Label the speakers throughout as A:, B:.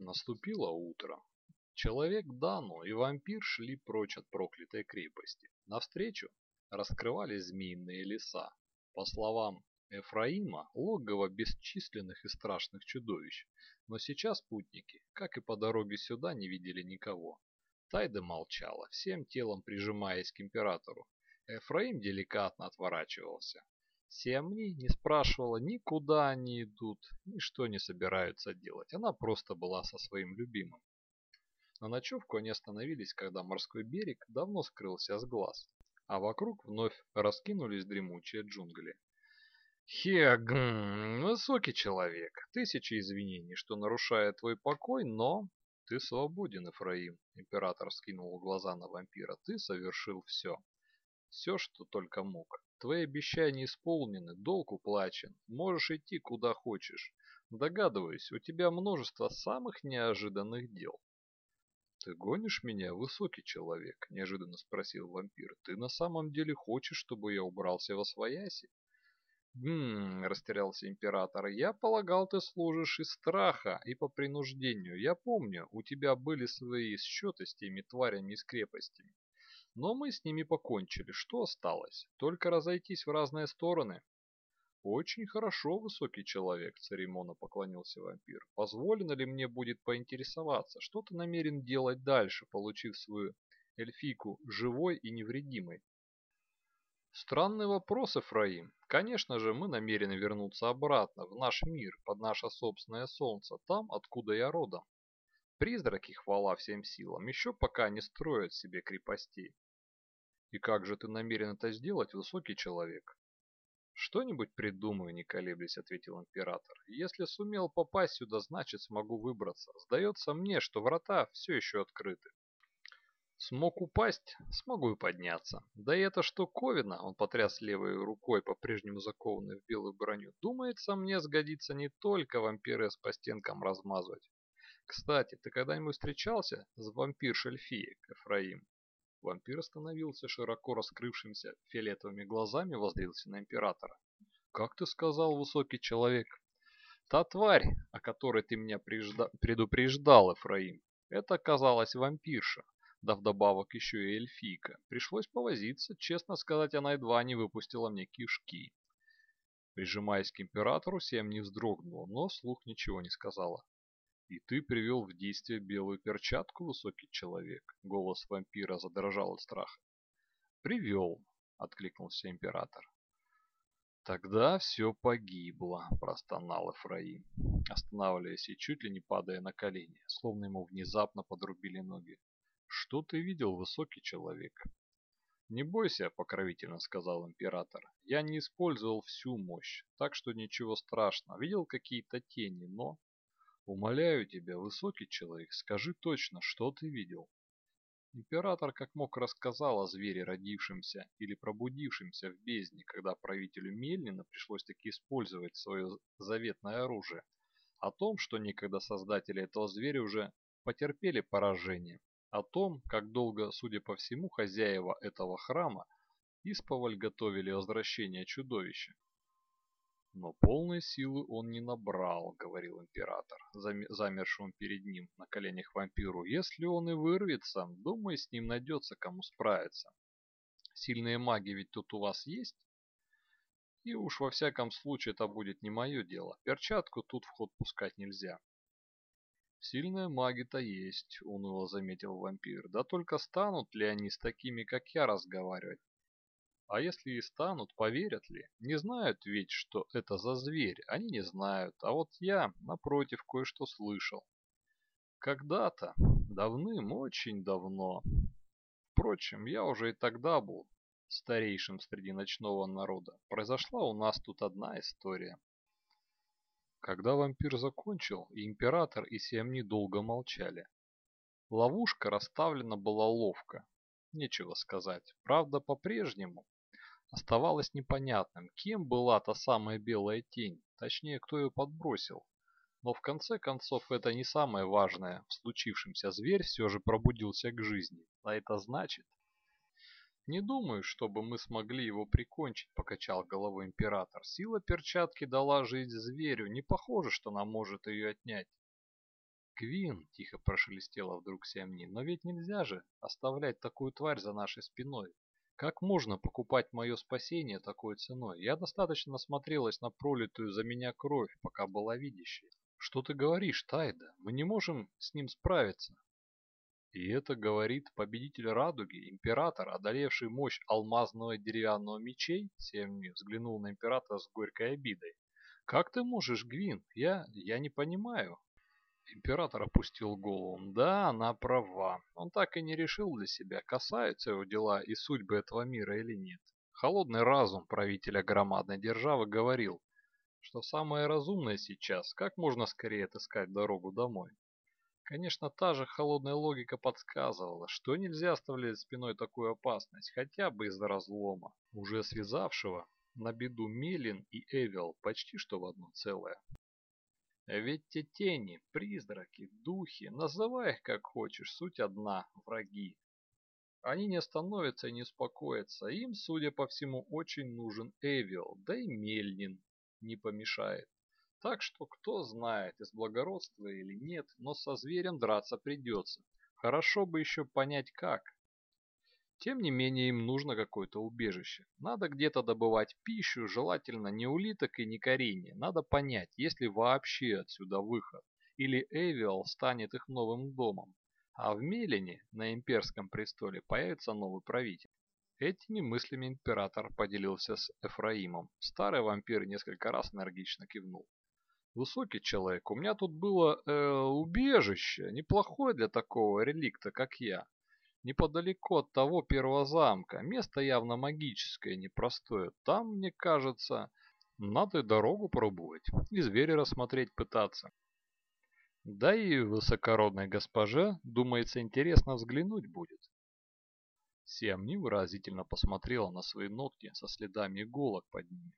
A: Наступило утро. Человек Дану и вампир шли прочь от проклятой крепости. Навстречу раскрывались змеиные леса. По словам Эфраима, логово бесчисленных и страшных чудовищ. Но сейчас путники, как и по дороге сюда, не видели никого. Тайда молчала, всем телом прижимаясь к императору. Эфраим деликатно отворачивался. Сиамни не спрашивала ни куда они идут, ни что они собираются делать. Она просто была со своим любимым. На ночевку они остановились, когда морской берег давно скрылся с глаз, а вокруг вновь раскинулись дремучие джунгли. Хегм, высокий человек, тысячи извинений, что нарушает твой покой, но ты свободен, Эфраим. Император скинул глаза на вампира. Ты совершил все. Все, что только мог. Твои обещания исполнены, долг уплачен. Можешь идти куда хочешь. Догадываюсь, у тебя множество самых неожиданных дел. «Ты гонишь меня, высокий человек?» – неожиданно спросил вампир. «Ты на самом деле хочешь, чтобы я убрался во свояси?» «Гм...» – растерялся император. «Я полагал, ты служишь из страха и по принуждению. Я помню, у тебя были свои счеты с теми тварями из крепости. Но мы с ними покончили. Что осталось? Только разойтись в разные стороны. Очень хорошо, высокий человек, церемонно поклонился вампир. Позволено ли мне будет поинтересоваться, что ты намерен делать дальше, получив свою эльфийку живой и невредимой? Странный вопрос, Эфраим. Конечно же, мы намерены вернуться обратно, в наш мир, под наше собственное солнце, там, откуда я родом. Призраки, хвала всем силам, еще пока не строят себе крепостей. И как же ты намерен это сделать, высокий человек? Что-нибудь придумаю, не колеблясь, ответил император. Если сумел попасть сюда, значит смогу выбраться. Сдается мне, что врата все еще открыты. Смог упасть, смогу и подняться. Да и это штуковина, он потряс левой рукой, по-прежнему закованной в белую броню, думается, мне сгодится не только вампиры по стенкам размазывать. Кстати, ты когда-нибудь встречался с вампир-шельфией, Эфраим? Вампир остановился широко раскрывшимся фиолетовыми глазами воздрился на императора. «Как ты сказал, высокий человек?» «Та тварь, о которой ты меня прежда... предупреждал, Эфраим, это оказалась вампирша, да вдобавок еще и эльфийка. Пришлось повозиться, честно сказать, она едва не выпустила мне кишки». Прижимаясь к императору, Сем не вздрогнула, но слух ничего не сказала. «И ты привел в действие белую перчатку, высокий человек?» Голос вампира задрожал от страха. «Привел», — откликнулся император. «Тогда все погибло», — простонал Эфраим, останавливаясь и чуть ли не падая на колени, словно ему внезапно подрубили ноги. «Что ты видел, высокий человек?» «Не бойся», — покровительно сказал император. «Я не использовал всю мощь, так что ничего страшного. Видел какие-то тени, но...» Умоляю тебя, высокий человек, скажи точно, что ты видел. Император как мог рассказал о звере, родившемся или пробудившемся в бездне, когда правителю Мельнина пришлось таки использовать свое заветное оружие. О том, что некогда создатели этого зверя уже потерпели поражение. О том, как долго, судя по всему, хозяева этого храма исповоль готовили возвращение чудовища. Но полной силы он не набрал, говорил император, замершему перед ним на коленях вампиру. Если он и вырвется, думаю, с ним найдется кому справиться. Сильные маги ведь тут у вас есть? И уж во всяком случае это будет не мое дело. Перчатку тут в ход пускать нельзя. Сильные маги-то есть, уныло заметил вампир. Да только станут ли они с такими, как я, разговаривать? А если и станут, поверят ли? Не знают ведь, что это за зверь. Они не знают. А вот я, напротив, кое-что слышал. Когда-то, давным, очень давно. Впрочем, я уже и тогда был старейшим среди ночного народа. Произошла у нас тут одна история. Когда вампир закончил, и император, и Сиамни долго молчали. Ловушка расставлена была ловко. Нечего сказать. Правда, по-прежнему Оставалось непонятным, кем была та самая белая тень, точнее, кто ее подбросил. Но в конце концов это не самое важное. В случившемся зверь все же пробудился к жизни. А это значит... «Не думаю, чтобы мы смогли его прикончить», — покачал головой император. «Сила перчатки дала жизнь зверю. Не похоже, что она может ее отнять». Квин, тихо прошелестела вдруг Сиамни, но ведь нельзя же оставлять такую тварь за нашей спиной. Как можно покупать мое спасение такой ценой? Я достаточно насмотрелась на пролитую за меня кровь, пока была видящей. Что ты говоришь, Тайда? Мы не можем с ним справиться. И это говорит победитель радуги, император, одолевший мощь алмазного деревянного мечей? Сиамни взглянул на императора с горькой обидой. Как ты можешь, Гвин? Я... я не понимаю. Император опустил голову. Да, она права. Он так и не решил для себя, касаются его дела и судьбы этого мира или нет. Холодный разум правителя громадной державы говорил, что самое разумное сейчас, как можно скорее отыскать дорогу домой. Конечно, та же холодная логика подсказывала, что нельзя оставлять спиной такую опасность, хотя бы из-за разлома, уже связавшего на беду Мелин и Эвел почти что в одно целое. Ведь те тени, призраки, духи, называй их как хочешь, суть одна – враги. Они не остановятся и не успокоятся, им, судя по всему, очень нужен Эвил, да и Мельнин не помешает. Так что кто знает, из благородства или нет, но со зверем драться придется. Хорошо бы еще понять как. Тем не менее им нужно какое-то убежище. Надо где-то добывать пищу, желательно не улиток и не коренья. Надо понять, есть ли вообще отсюда выход. Или Эвиал станет их новым домом. А в Мелене, на имперском престоле, появится новый правитель. Этими мыслями император поделился с Эфраимом. Старый вампир несколько раз энергично кивнул. «Высокий человек, у меня тут было э, убежище, неплохое для такого реликта, как я неподалеку от того первого замка. Место явно магическое, непростое. Там, мне кажется, надо и дорогу пробовать, и зверя рассмотреть пытаться. Да и высокородной госпоже, думается, интересно взглянуть будет. Сиамни выразительно посмотрела на свои ногти со следами иголок под ними.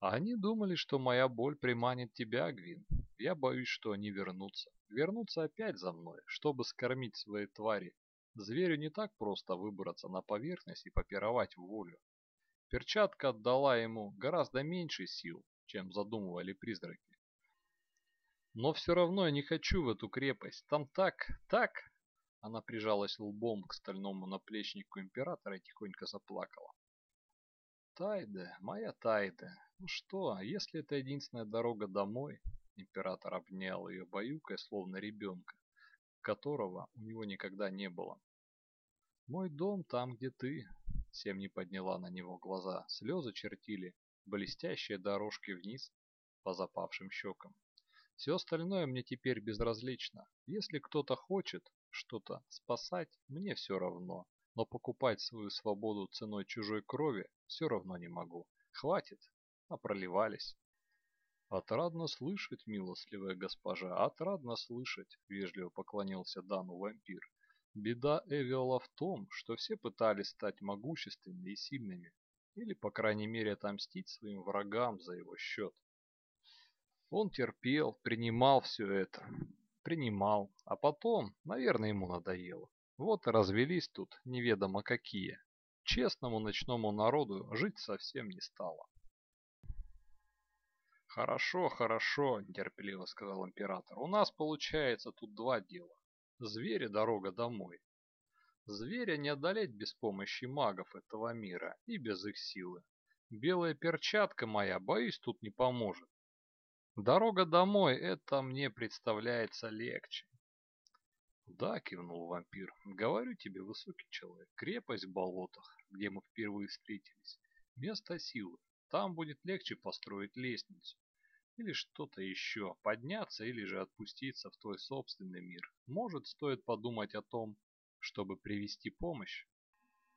A: А они думали, что моя боль приманит тебя, Гвин. Я боюсь, что они вернутся. Вернутся опять за мной, чтобы скормить свои твари Зверю не так просто выбраться на поверхность и попировать в волю. Перчатка отдала ему гораздо меньше сил, чем задумывали призраки. Но все равно я не хочу в эту крепость. Там так, так... Она прижалась лбом к стальному наплечнику императора и тихонько заплакала. Тайда, моя Тайда, ну что, если это единственная дорога домой? Император обнял ее баюкой, словно ребенка которого у него никогда не было. «Мой дом там, где ты», — Сем не подняла на него глаза, слезы чертили блестящие дорожки вниз по запавшим щекам. Все остальное мне теперь безразлично. Если кто-то хочет что-то спасать, мне все равно. Но покупать свою свободу ценой чужой крови все равно не могу. Хватит, опроливались. «Отрадно слышать, милостливая госпожа, отрадно слышать», — вежливо поклонился Дану вампир. «Беда Эвиола в том, что все пытались стать могущественными и сильными, или, по крайней мере, отомстить своим врагам за его счет. Он терпел, принимал все это, принимал, а потом, наверное, ему надоело. Вот и развелись тут неведомо какие. Честному ночному народу жить совсем не стало. «Хорошо, хорошо», – терпеливо сказал император. «У нас получается тут два дела. Звери – дорога домой. Зверя не одолеть без помощи магов этого мира и без их силы. Белая перчатка моя, боюсь, тут не поможет. Дорога домой – это мне представляется легче». «Да», – кивнул вампир, – «говорю тебе, высокий человек, крепость в болотах, где мы впервые встретились, место силы. Там будет легче построить лестницу. Или что-то еще, подняться или же отпуститься в твой собственный мир. Может, стоит подумать о том, чтобы привести помощь.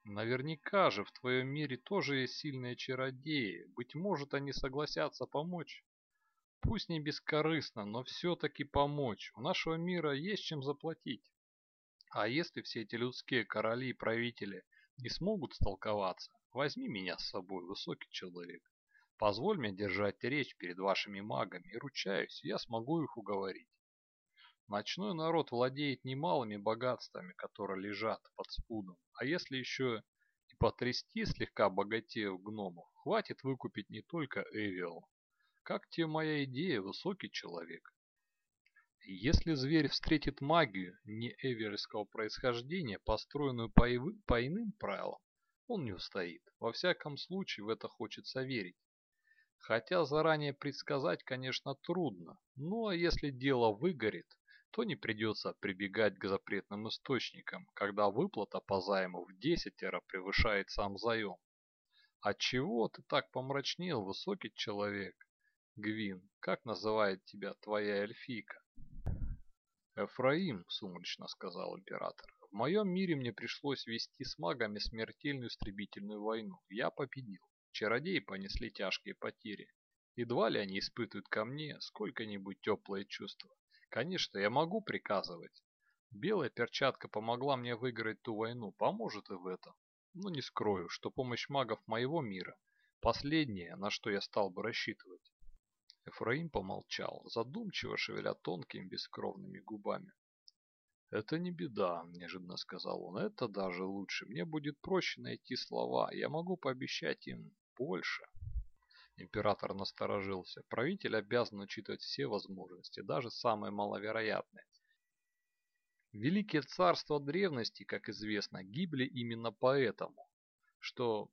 A: Наверняка же в твоем мире тоже есть сильные чародеи. Быть может, они согласятся помочь. Пусть не бескорыстно, но все-таки помочь. У нашего мира есть чем заплатить. А если все эти людские короли и правители не смогут столковаться, Возьми меня с собой, высокий человек. Позволь мне держать речь перед вашими магами, и ручаюсь, я смогу их уговорить. Ночной народ владеет немалыми богатствами, которые лежат под спудом. А если еще и потрясти слегка богатеев гномов, хватит выкупить не только Эвиал. Как тебе моя идея, высокий человек? Если зверь встретит магию не эверского происхождения, построенную по, по иным правилам, он не устоит. Во всяком случае, в это хочется верить. Хотя заранее предсказать, конечно, трудно, но если дело выгорит, то не придется прибегать к запретным источникам, когда выплата по займу в десятеро превышает сам заем. Отчего ты так помрачнел, высокий человек? Гвин, как называет тебя твоя эльфийка? «Эфраим», — сумрачно сказал император, — «в моем мире мне пришлось вести с магами смертельную истребительную войну. Я победил. Чародеи понесли тяжкие потери. Едва ли они испытывают ко мне сколько-нибудь теплые чувства. Конечно, я могу приказывать. Белая перчатка помогла мне выиграть ту войну, поможет и в этом. Но не скрою, что помощь магов моего мира – последнее, на что я стал бы рассчитывать. Эфраим помолчал, задумчиво шевеля тонкими бескровными губами. «Это не беда», – неожиданно сказал он. «Это даже лучше. Мне будет проще найти слова. Я могу пообещать им больше». Император насторожился. Правитель обязан учитывать все возможности, даже самые маловероятные. Великие царства древности, как известно, гибли именно поэтому, что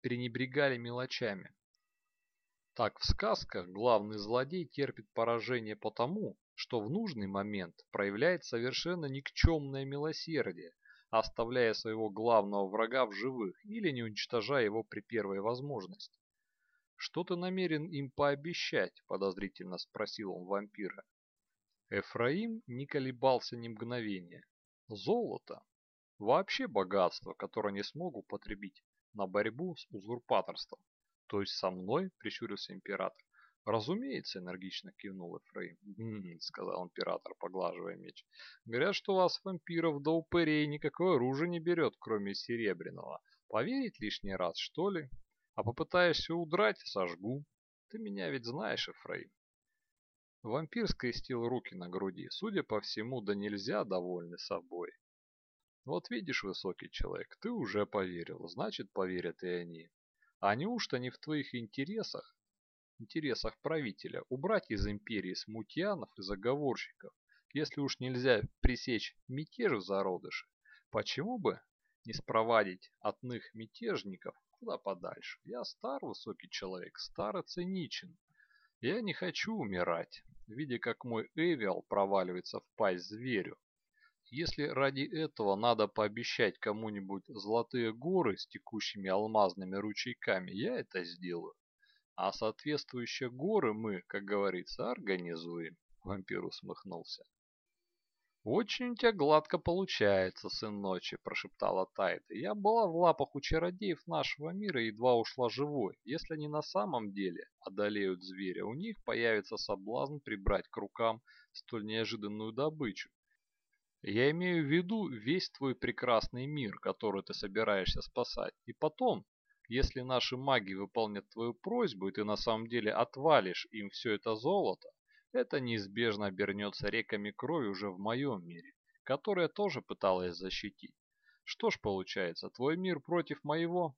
A: пренебрегали мелочами, так в сказках главный злодей терпит поражение потому, что в нужный момент проявляет совершенно никчемное милосердие, оставляя своего главного врага в живых или не уничтожая его при первой возможности. «Что ты намерен им пообещать?» – подозрительно спросил он вампира. Эфраим не колебался ни мгновения. Золото. Вообще богатство, которое не смогу употребить на борьбу с узурпаторством. «То есть со мной?» – прищурился император. «Разумеется», – энергично кивнул. «М-м-м», сказал император, поглаживая меч. «Говорят, что вас, вампиров, до упырей никакое оружие не берет, кроме серебряного. Поверить лишний раз, что ли? А попытаешься удрать – сожгу. Ты меня ведь знаешь, Эфраим». Вампир скрестил руки на груди, судя по всему, да нельзя довольны собой. Вот видишь, высокий человек, ты уже поверил, значит поверят и они. А неужто не в твоих интересах, интересах правителя, убрать из империи смутьянов и заговорщиков, если уж нельзя пресечь мятеж в зародыше? Почему бы не спровадить отных мятежников куда подальше? Я стар высокий человек, стар и циничен. Я не хочу умирать, видя, как мой Эвиал проваливается в пасть зверю. Если ради этого надо пообещать кому-нибудь золотые горы с текущими алмазными ручейками, я это сделаю. А соответствующие горы мы, как говорится, организуем. Вампир усмехнулся. «Очень у тебя гладко получается, сын ночи», – прошептала Тайта. «Я была в лапах у чародеев нашего мира и едва ушла живой. Если они на самом деле одолеют зверя, у них появится соблазн прибрать к рукам столь неожиданную добычу. Я имею в виду весь твой прекрасный мир, который ты собираешься спасать. И потом, если наши маги выполнят твою просьбу, и ты на самом деле отвалишь им все это золото, это неизбежно обернется реками крови уже в моем мире, который я тоже пыталась защитить. Что ж получается, твой мир против моего?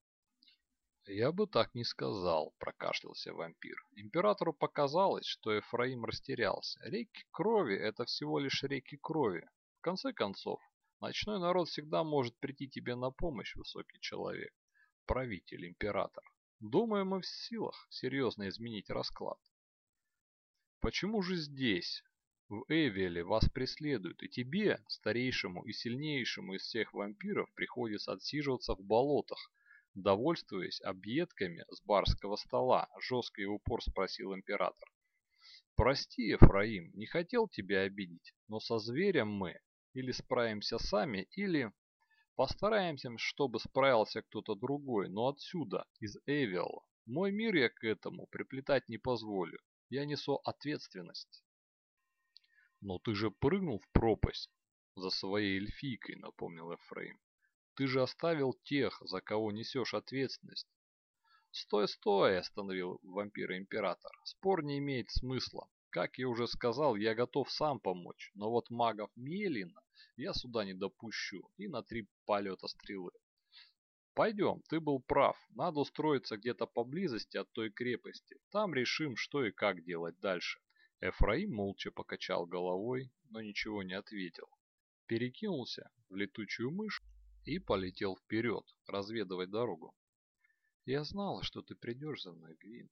A: Я бы так не сказал, прокашлялся вампир. Императору показалось, что Ефраим растерялся. Реки крови – это всего лишь реки крови конце концов, ночной народ всегда может прийти тебе на помощь, высокий человек, правитель, император. Думаю, мы в силах серьезно изменить расклад. Почему же здесь, в Эвеле, вас преследуют, и тебе, старейшему и сильнейшему из всех вампиров, приходится отсиживаться в болотах, довольствуясь объедками с барского стола, жестко и упор спросил император. Прости, Ефраим, не хотел тебя обидеть, но со зверем мы или справимся сами, или постараемся, чтобы справился кто-то другой, но отсюда, из Эвиала. Мой мир я к этому приплетать не позволю. Я несу ответственность. Но ты же прыгнул в пропасть за своей эльфийкой, напомнил Эфраим. Ты же оставил тех, за кого несешь ответственность. «Стой, стой!» – остановил вампира император. «Спор не имеет смысла. Как я уже сказал, я готов сам помочь, но вот магов Мелина я сюда не допущу и на три полета стрелы. Пойдем, ты был прав, надо устроиться где-то поблизости от той крепости, там решим, что и как делать дальше. Эфраим молча покачал головой, но ничего не ответил. Перекинулся в летучую мышь и полетел вперед, разведывать дорогу. «Я знала, что ты придешь за мной, Гвин».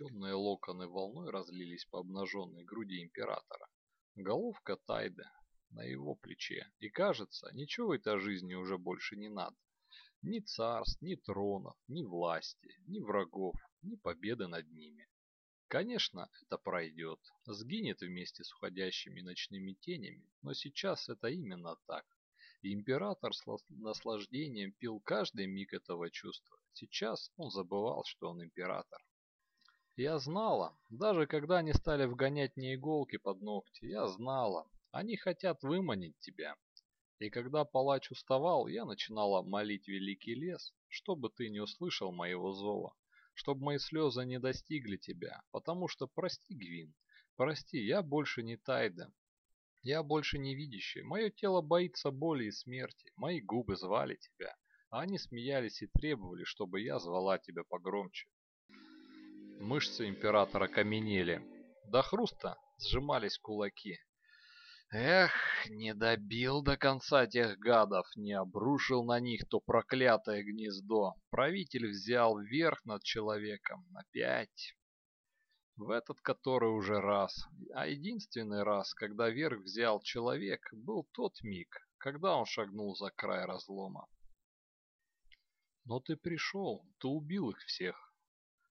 A: Темные локоны волной разлились по обнаженной груди императора. Головка Тайды на его плече. И кажется, ничего этой жизни уже больше не надо. Ни царств, ни тронов, ни власти, ни врагов, ни победы над ними. Конечно, это пройдет, сгинет вместе с уходящими ночными тенями, но сейчас это именно так. Император с наслаждением пил каждый миг этого чувства. Сейчас он забывал, что он император. Я знала, даже когда они стали вгонять мне иголки под ногти, я знала, они хотят выманить тебя. И когда палач уставал, я начинала молить великий лес, чтобы ты не услышал моего зова чтобы мои слезы не достигли тебя, потому что прости, Гвин, прости, я больше не Тайда, я больше не видящий, мое тело боится боли и смерти, мои губы звали тебя, а они смеялись и требовали, чтобы я звала тебя погромче. Мышцы императора каменели, до хруста сжимались кулаки, Эх, не добил до конца тех гадов, не обрушил на них то проклятое гнездо. Правитель взял верх над человеком опять. В этот который уже раз, а единственный раз, когда верх взял человек, был тот миг, когда он шагнул за край разлома. Но ты пришел, ты убил их всех.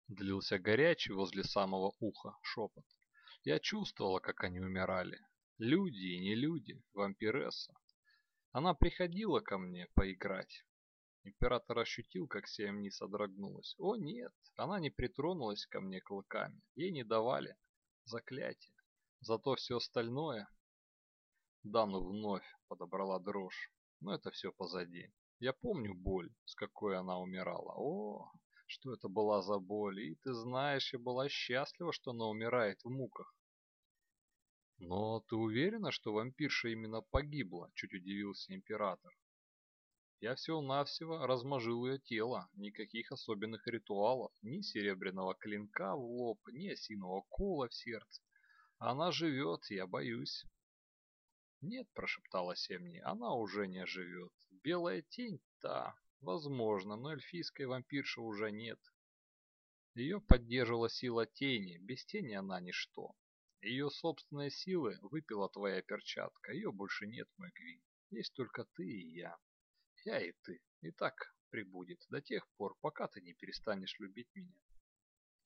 A: Длился горячий возле самого уха шепот. Я чувствовала, как они умирали. Люди и не люди, вампиресса. Она приходила ко мне поиграть. Император ощутил, как Сиамни содрогнулась. О нет, она не притронулась ко мне клыками. Ей не давали заклятие. Зато все остальное... Дану вновь подобрала дрожь. Но это все позади. Я помню боль, с какой она умирала. О, что это была за боль. И ты знаешь, я была счастлива, что она умирает в муках. «Но ты уверена, что вампирша именно погибла?» – чуть удивился император. «Я всего-навсего размажил ее тело, никаких особенных ритуалов, ни серебряного клинка в лоб, ни осиного кола в сердце. Она живет, я боюсь». «Нет», – прошептала Семни, – «она уже не живет. Белая тень – та, возможно, но эльфийской вампирши уже нет». Ее поддерживала сила тени, без тени она ничто. Ее собственные силы выпила твоя перчатка. Ее больше нет, мой Гвин. Есть только ты и я. Я и ты. И так прибудет до тех пор, пока ты не перестанешь любить меня.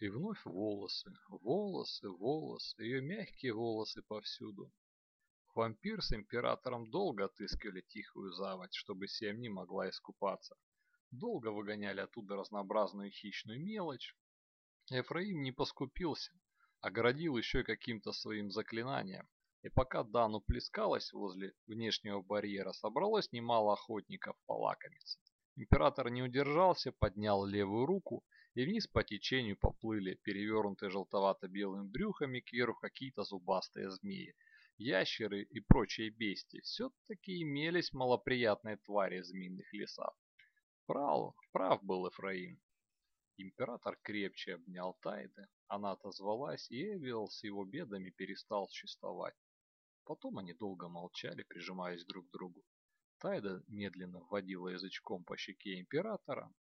A: И вновь волосы, волосы, волосы, ее мягкие волосы повсюду. Вампир с императором долго отыскивали тихую заводь, чтобы Сем не могла искупаться. Долго выгоняли оттуда разнообразную хищную мелочь. Ефраим не поскупился оградил еще каким-то своим заклинанием. И пока Дану плескалась возле внешнего барьера, собралось немало охотников полакомиться. Император не удержался, поднял левую руку, и вниз по течению поплыли перевернутые желтовато-белыми брюхами кверху какие-то зубастые змеи. Ящеры и прочие бестии все-таки имелись малоприятные твари в змеиных лесах. Прав, прав был Эфраим. Император крепче обнял Тайды. Она отозвалась, и Эвил с его бедами перестал существовать. Потом они долго молчали, прижимаясь друг к другу. Тайда медленно вводила язычком по щеке императора.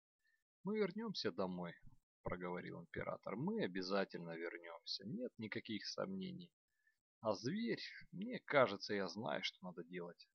A: «Мы вернемся домой», — проговорил император. «Мы обязательно вернемся. Нет никаких сомнений. А зверь, мне кажется, я знаю, что надо делать.